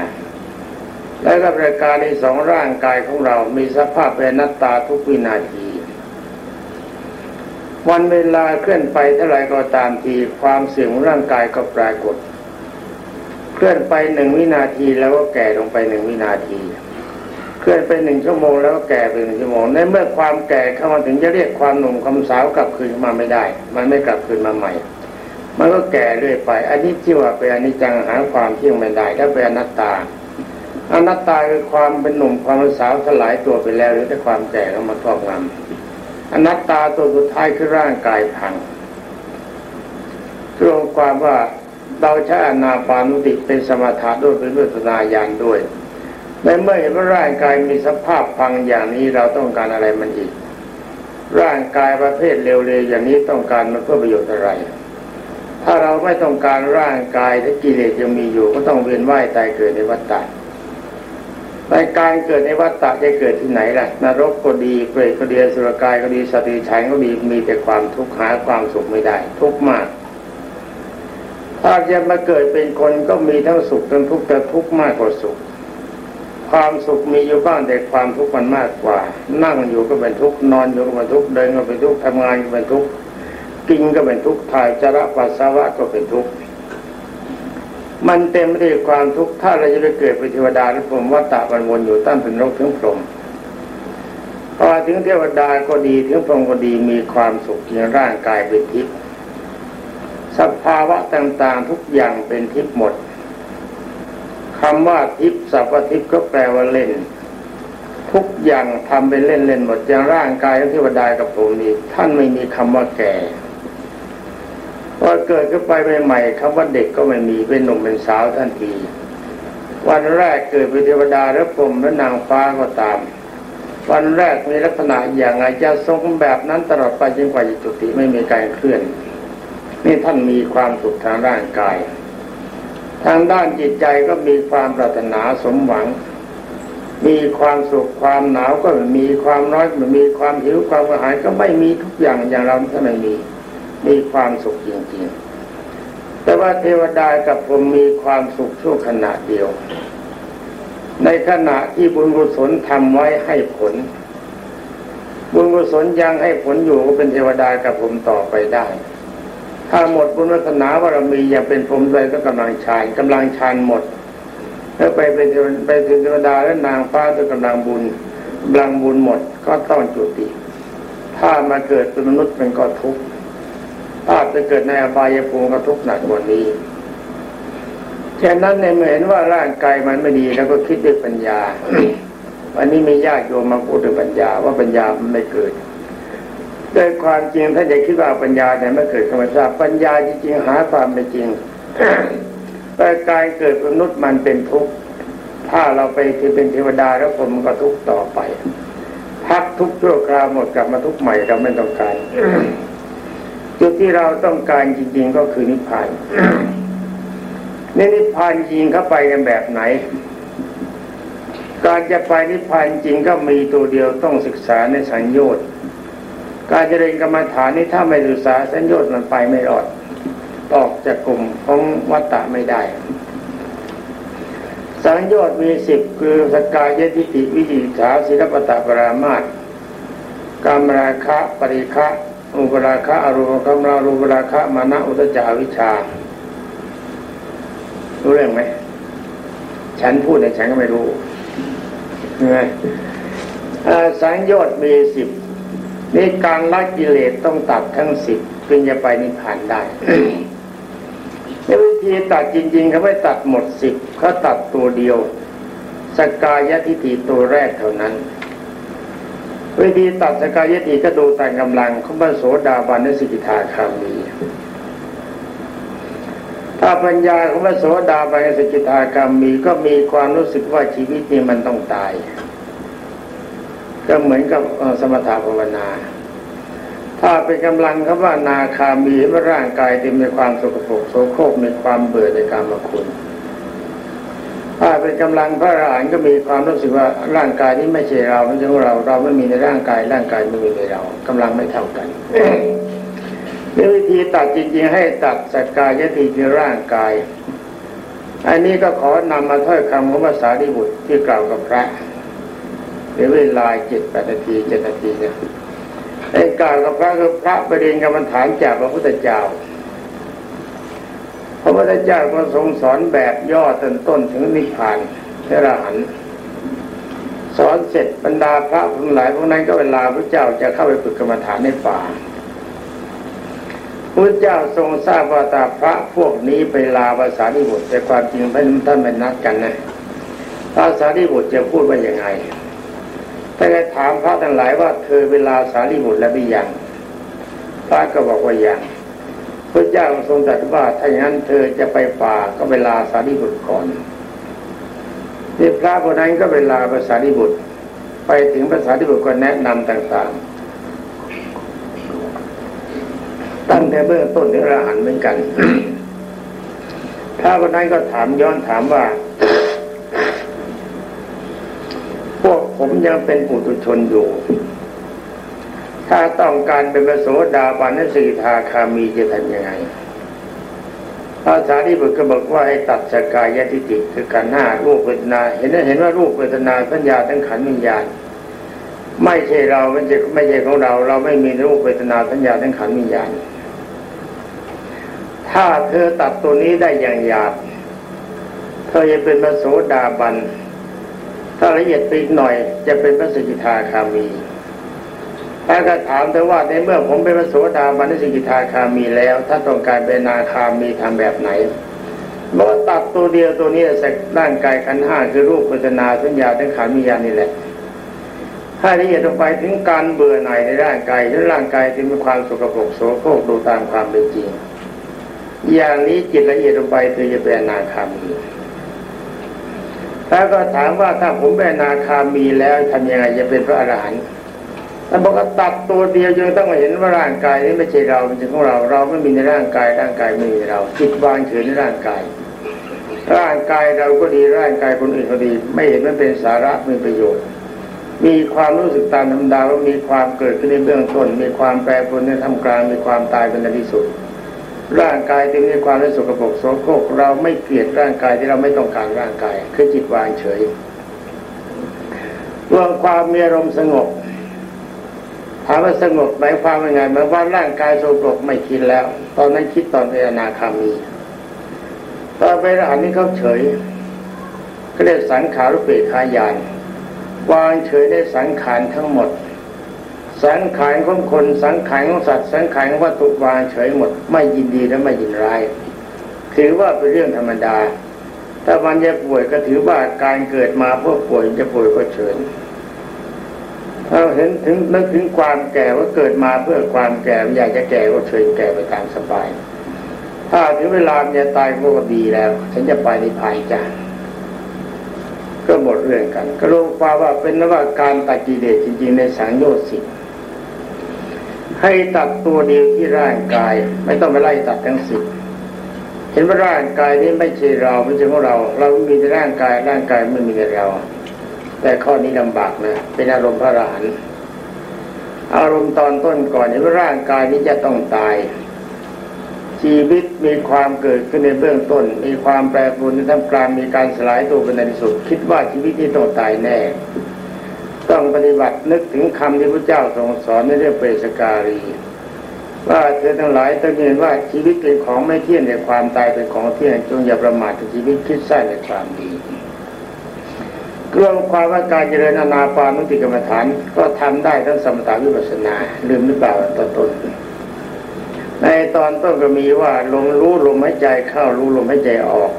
แล้วก็ประการที่สองร่างกายของเรามีสภาพเป็นนัตตาทุกวินาที วันเวลาเคลื่อนไปเท่าไรก็ตามทีความเสื่อมของร่างกายก็ปรากฏ เคลื่อนไปหนึ่งวินาทีแล้วก็แก่ลงไปหนึ่งวินาที ลื่อนไปหนึ่งชั่วโมงแล้วก็แก่ไปหนึ่งชั่วโมงในเมื่อความแก่เข้ามาถึงจะเรียกความหนุ่มความสาวกลับคืนมาไม่ได้ มันไม่กลับคืนมาใหม่ มันก็แก่เรื่อยไป อันนี้ที่ว่าเป็นอนิจจังหาความเที่ยงไม่ได้ถ้าเป็นอนัตตาอนัตตาคือความเป็นหนุ่มความสาวสลายตัวไปแล้วหรือแต่ความแก่เข้ามาครอบงำอนัตตาตัวสุดท้ายคือร่างกายพังรวมความว่าเราใช้อนาปานุติเป็นสมถะด้วยเป็นวิปัสนาญาณด้วย ในเมื่อเห็นว่าร่างกายมีสภาพพังอย่างนี้เราต้องการอะไรมันอีก ร่างกายประเภทเร็วๆอย่างนี้ต้องการมันเพื่อประโยชน์อะไร ถ้าเราไม่ต้องการร่างกายถ้ากิเลสยังมีอยู่ ก็ต้องเวียนว่ายตายเกิดในวัฏฏะในการเกิดในวัฏฏะจะเกิดที่ไหนล่ะนรกก็ดีเปรตก็ดีสุรกายก็ดีสติชัยก็ดีมีแต่ความทุกข์หาความสุขไม่ได้ ทุกข์มาก ถ้าจะมาเกิดเป็นคนก็มีทั้งสุขทั้งทุกข์แต่ทุกข์มากกว่าสุข ความสุขมีอยู่บ้างแต่ความทุกข์มันมากกว่า นั่งอยู่ก็เป็นทุกข์นอนอยู่ก็เป็นทุกข์เดินก็เป็นทุกข์ทำงานก็เป็นทุกข์กินก็เป็นทุกข์ถ่ายจระปัสสาวะก็เป็นทุกข์มันเต็มไปด้วยความทุกข์ถ้าเราจะไปเกิดเป็นเทวดาหรือพรหมวัฏฏะมันวนอยู่ตั้งเป็นโลกถึงพรหมพอถึงเทวดาก็ดีถึงพรหมก็ดีมีความสุขในร่างกายเป็นทิพย์สภาวะต่างๆทุกอย่างเป็นทิพย์หมด คำว่าทิพย์สัพพทิพย์ก็แปลว่าเล่น ทุกอย่างทำเป็นเล่นเล่นหมดอย่างร่างกายของเทวดากับผมนี่ท่านไม่มีคำว่าแก่พอเกิดขึ้นไปใหม่ๆคำว่าเด็กก็ไม่มีเป็นหนุ่มเป็นสาวทันที วันแรกเกิดเป็นเทวดาและพรหมและนางฟ้าก็ตาม วันแรกมีลักษณะอย่างไรจะทรงแบบนั้นตลอดไปจนกว่าจะจุติไม่มีการเคลื่อน นี่ท่านมีความสุขทางร่างกาย ทางด้านจิตใจก็มีความปรารถนาสมหวัง มีความสุขความหนาวก็มีความร้อนมีความหิวความกระหายก็ไม่มีทุกอย่างอย่างเราท่านไม่มีมีความสุขจริงๆ แต่ว่าเทวดากับผมมีความสุขชั่วขณะเดียว ในขณะที่บุญกุศลทำไว้ให้ผล บุญกุศลยังให้ผลอยู่ก็เป็นเทวดากับผมต่อไปได้ ถ้าหมดบุญวัฒนาบารมีอยังเป็นผมเลยก็กำลังชานกำลังชานหมด แล้วไปเป็นไปถึงเทวดาและนางฟ้าด้วยกำลังบุญกำลังบุญหมดก็ต้องจุติ ถ้ามาเกิดเป็นมนุษย์เป็นก็ทุกข์ถ้าจะเกิดในอบายภูมิก็ทุกข์หนักกว่านี้ฉะนั้นในเมื่อเห็นว่าร่างกายมันไม่ดีแล้วก็คิดด้วยปัญญาวันนี้มีญาติโยมมาพูดถึงปัญญาว่าปัญญามันไม่เกิด ด้วยความจริงถ้าจะคิดว่าปัญญาเนี่ยไม่เกิดธรรมชาติปัญญาจริงๆหาความเป็นจริงแต่การเกิดมนุษย์มันเป็นทุกข์ถ้าเราไปที่เป็นเทวดาแล้วผมก็ทุกข์ต่อไปพักทุกข์ชั่วคราวหมดกลับมาทุกข์ใหม่เราไม่ต้องการจุดที่เราต้องการจริง ๆ ก็คือนิพพานในนิพพานจริงเข้าไปกันแบบไหน การจะไปนิพพานจริงก็มีตัวเดียวต้องศึกษาในสัญญชน์ การเจริญกรรมฐานนี้ถ้าไม่ศึกษาสัญญชน์มันไปไม่รอด ออกจากกลุ่มของวัตตะไม่ได้ สังโยชน์มีสิบคือสกายทิฏฐิวิจิตาศิลปตะปรามาตกรรมราคะปริคะอุปราคะอรูปกรรมรารูปราคะมานะอุตจาวิชารู้เรื่องไหมฉันพูดแต่ฉันก็ไม่รู้ไงสังโยชน์มีสิบ ในการละกิเลสต้องตัดทั้งสิบจึงจะไปนิพพานได้ในวิธีตัดจริงๆเขาไม่ตัดหมดสิบเขาตัดตัวเดียว สกายทิฏฐิตัวแรกเท่านั้น วิธีตัดสกายติก็ดูแต่กำลังของพระโสดาบันในสิกิทาคามีถ้าปัญญาของพระโสดาบันในสิกิทาคามีก็มีความรู้สึกว่าชีวิตนี้มันต้องตาย ก็เหมือนกับสมถะภาวนา ถ้าเป็นกำลังคำว่านาคามีว่าร่างกายที่มีความสกปรกโสโครกมีความเบื่อในการมาคุณ ถ้าเป็นกำลังพระอรหันต์ก็มีความรู้สึกว่าร่างกายนี้ไม่ใช่เราไม่ใช่เรา เราไม่มีในร่างกาย ร่างกายไม่มีในเรากำลังไม่เท่ากันในวิธีตัดจริงๆให้ตัดสักกายทิที่ร่างกาย อันนี้ก็ขอนำมาถ้อยคำของภาษาดิบุตรที่กล่าวกับพระในเวลาเจ็ดแปดนาทีเจ็ดนาทีเนี่ย ไอ้กาวกับพระคือพระประเด็นกรรมฐานจากพระพุทธเจ้าพระพุทธเจ้าก็ทรงสอนแบบย่อต้นต้นถึงนิพพานพระอรหันต์สอนเสร็จบรรดาพระทั้งหลายพวกนั้นก็เวลาพระเจ้าจะเข้าไปฝึกกรรมฐานในป่าพระเจ้าทรงทราบว่าตาพระพวกนี้ไปลาภาษาดิบุตรแต่ความจริงท่านท่านเป็นนัดกันนะภาษาดิบุตรจะพูดว่าอย่างไง แต่ได้ถามพระทั้งหลายว่าเธอเวลาสารีบุตรแล้วหรือยัง พระก็บอกว่ายังพระเจ้าทรงตรัสว่าถ้าอย่างนั้นเธอจะไปป่าก็เวลาสารีบุตรก่อนนี่พระคนนั้นก็เวลาภาษาดิบุตร ไปถึงภาษาดิบุตรก็แนะนำต่างๆ ตั้งแต่เบื้องต้นถึงอรหันต์เหมือนกันพระคนนั้นก็ถามย้อนถามว่า วกผมยังเป็นปุถุชนอยู่ ถ้าต้องการเป็นพระโสดาบันนสีทาคามีจะทำยังไงภาษาที่บุตรก็บอกว่าให้ตัดสกายทิฏฐิคือการหน้ารูปเวทนา เห็นเห็นว่ารูปเวทนาสัญญาทั้งขันวิญญาณ ไม่ใช่เราไม่ใช่ไม่ใช่ของเรา เราไม่มีรูปเวทนาสัญญาทั้งขันวิญญาณ ถ้าเธอตัดตัวนี้ได้อย่างหยาบเธอจะเป็นพระโสดาบัน ถ้าละเอียดไปอีกหน่อย จะเป็นพระสกิทาคามีถ้าก็ถามเธอว่าในเมื่อผมเป็นพระโสดาบันสกิทาคามีแล้วถ้าต้องการเป็นนาคามีทำแบบไหนบอกตัดตัวเดียวตัวนี้สักร่างกายขันห้าคือรูปพัฒนาสัญญาทั้งขันมีญานี่แหละถ้าละเอียดลงไปถึงการเบื่อหน่ายในร่างกายและร่างกายที่มีความสกปรกโสโครกดูตามความเป็นจริง อย่างนี้จิตละเอียดลงไปเธอจะเป็นนาคามี ถ้าก็ถามว่าถ้าผมเป็นนาคามีแล้วทำยังไงจะเป็นพระอรหันต์ท่านบอกว่าตัดตัวเดียวยังต้องมาเห็นว่าร่างกายนี้ไม่ใช่เราเป็นของเรา เราไม่มีในร่างกายร่างกายไม่มีเรา จิตวางเฉยในร่างกาย ร่างกายเราก็ดีร่างกายคนอื่นก็ดี ไม่เห็นมันเป็นสาระมีประโยชน์ มีความรู้สึกตามธรรมดาว่ามีความเกิดขึ้นในเบื้องต้น มีความแปรปรวนในทำกลางมีความตายเป็นในที่สุด ร่างกายที่มีความรู้สึกกระปกโสโครกเราไม่เกลียดร่างกายที่เราไม่ต้องการร่างกาย คือจิตวางเฉยรวมความมีอารมณ์สงบถามว่าสงบหมายความว่าไงหมายว่าร่างกายโสโครกไม่คิดแล้ว ตอนนั้นคิดตอนเป็นอนาคามีตอนไปอันนี้เขาเฉยก็เรียกสังขารุเปกขายานวางเฉยได้สังขารทั้งหมด สังขารของคนสังขารของสัตว์ สังขารของวัตถุวางเฉยหมด ไม่ยินดีและไม่ยินร้าย ถือว่าเป็นเรื่องธรรมดา ถ้ามันจะป่วยก็ถือว่าการเกิดมาเพื่อป่วยจะป่วยก็เฉินเราเห็นถึงนึกถึงความแก่ว่าเกิดมาเพื่อความแก่อยากจะแก่ก็เชิญแก่ไปตามสบาย ถ้าถึงเวลาจะตายก็ดีแล้ว ฉันจะไปในภายจ้าก็หมดเรื่องกัน ก็รู้ความว่าเป็นนว่าการตัดกิเลสจริงๆในสังโยชน์สิ ให้ตัดตัวเดียวที่ร่างกาย ไม่ต้องไปไล่ตัดทั้งสิบเห็นว่าร่างกายนี้ไม่ใช่เราไม่ใช่ของเรา เรามีแต่ร่างกายร่างกายไม่มีแต่เรา แต่ข้อนี้ลำบากนะเป็นอารมณ์พระรหันอารมณ์ตอนต้นก่อนเห็นว่าร่างกายนี้จะต้องตาย ชีวิตมีความเกิดขึ้นในเบื้องต้น มีความแปรปรวนในท่ามกลางมีการสลายตัวเป็นในที่สุด คิดว่าชีวิตนี้ต้องตายแน่ ต้องปฏิบัตินึกถึงคำที่พระเจ้าทรงสอนในเรื่องเปรสการี ว่าเธอทั้งหลายต้องเห็นว่าชีวิตเป็นของไม่เที่ยงในความตายเป็นของเที่ยงจงอย่าประมาทชีวิตคิดสร้างในความดีรวมความว่าการเจริญอนาปานุติกรรมฐานก็ทำได้ทั้งสมถะวิปัสนา ลืมหรือเปล่าตอนต้นในตอนต้นก็มีว่าลมรู้ลมหายใจเข้ารู้ลมหายใจออก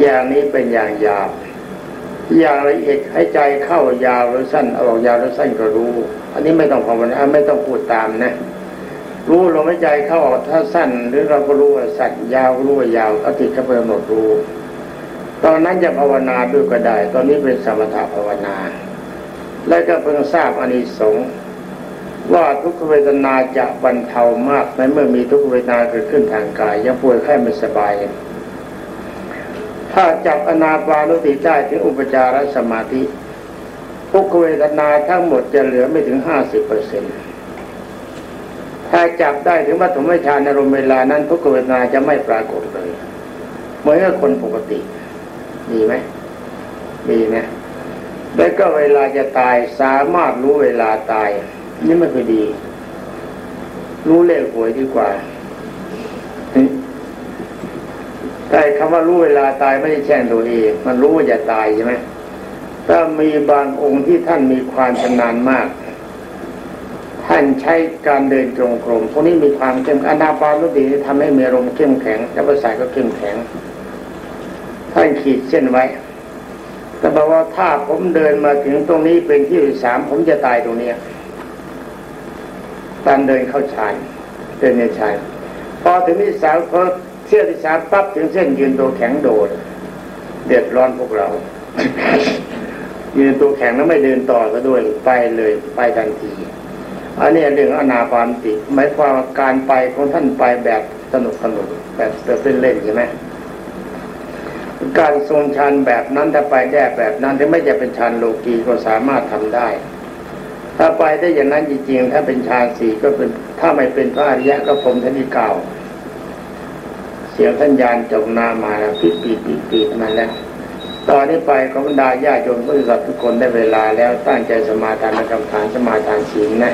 อย่างนี้เป็นอย่างยาว อย่างละเอียดหายใจเข้ายาวหรือสั้นออกยาวหรือสั้นก็รู้ อันนี้ไม่ต้องภาวนาไม่ต้องพูดตามนะ รู้ลมหายใจเข้าออกถ้าสั้น หรือเราก็รู้ว่าสั้นยาวรู้ว่ายาวเอาติดเข้าไปหมดรู้ ตอนนั้นจะภาวนาด้วยก็ได้ ตอนนี้เป็นสมถะภาวนา และก็เพิ่งทราบอานิสงส์ว่าทุกขเวทนาจะบรรเทามากในเมื่อมีทุกขเวทนาเกิดขึ้นทางกายยังป่วยแค่ไม่สบาย ถ้าจับอนาปานุติได้ถึงอุปจารสมาธิทุกเวทนาทั้งหมดจะเหลือไม่ถึงห้าสิบเปอร์เซ็นต์ถ้าจับได้ถึงวัตถุไม่ชานอารมณ์เวลานั้น ทุกเวทนาจะไม่ปรากฏเลยเหมือนกับคนปกติ มีไหมมีนะแล้วก็เวลาจะตายสามารถรู้เวลาตาย นี่ไม่ค่อยดี รู้เลขหวยดีกว่า แต่คำว่ารู้เวลาตายไม่ได้แช่งตัวเอง มันรู้ว่าจะตายใช่ไหมถ้ามีบางองค์ที่ท่านมีความชำนาญมาก ท่านใช้การเดินตรงกรมพวกนี้มีความเข้มอนาปานุติทำให้มีอารมณ์เข้มแข็งและประสาทก็เข้มแข็ง ท่านขีดเส้นไว้ แต่บอกว่าถ้าผมเดินมาถึงตรงนี้เป็นที่สามผมจะตายตรงเนี้ยตามเดินเข้าชายเดินในชายพอถึงที่สามพอ เสื้อที่สามปั๊บถึงเส้นยืนตัวแข็งโดด เดือดร้อนพวกเรา ยืนตัวแข็งแล้วไม่เดินต่อก็ด้วยไปเลยไปทันทีอันนี้เรื่องอนาปานติหมายความการไปของท่านไปแบบสนุกสนุกแบบเล่นใช่ไหมการทรงฌานแบบนั้นถ้าไปได้แบบนั้นถ้าไม่จะเป็นฌานโลกีก็สามารถทำได้ ถ้าไปได้อย่างนั้นจริงๆถ้าเป็นฌานสี่ก็เป็นถ้าไม่เป็นพระอริยะก็ผมท่านี่เก่า เสียงท่านยานจงนามาแล้วปิดปีดปิดปีดมาแล้วตอนนี้ไปขอบรรดาญาโยมผู้สัตว์ทุกคนได้เวลาแล้วตั้งใจสมาทานกรรมฐานสมาทานศีลนะ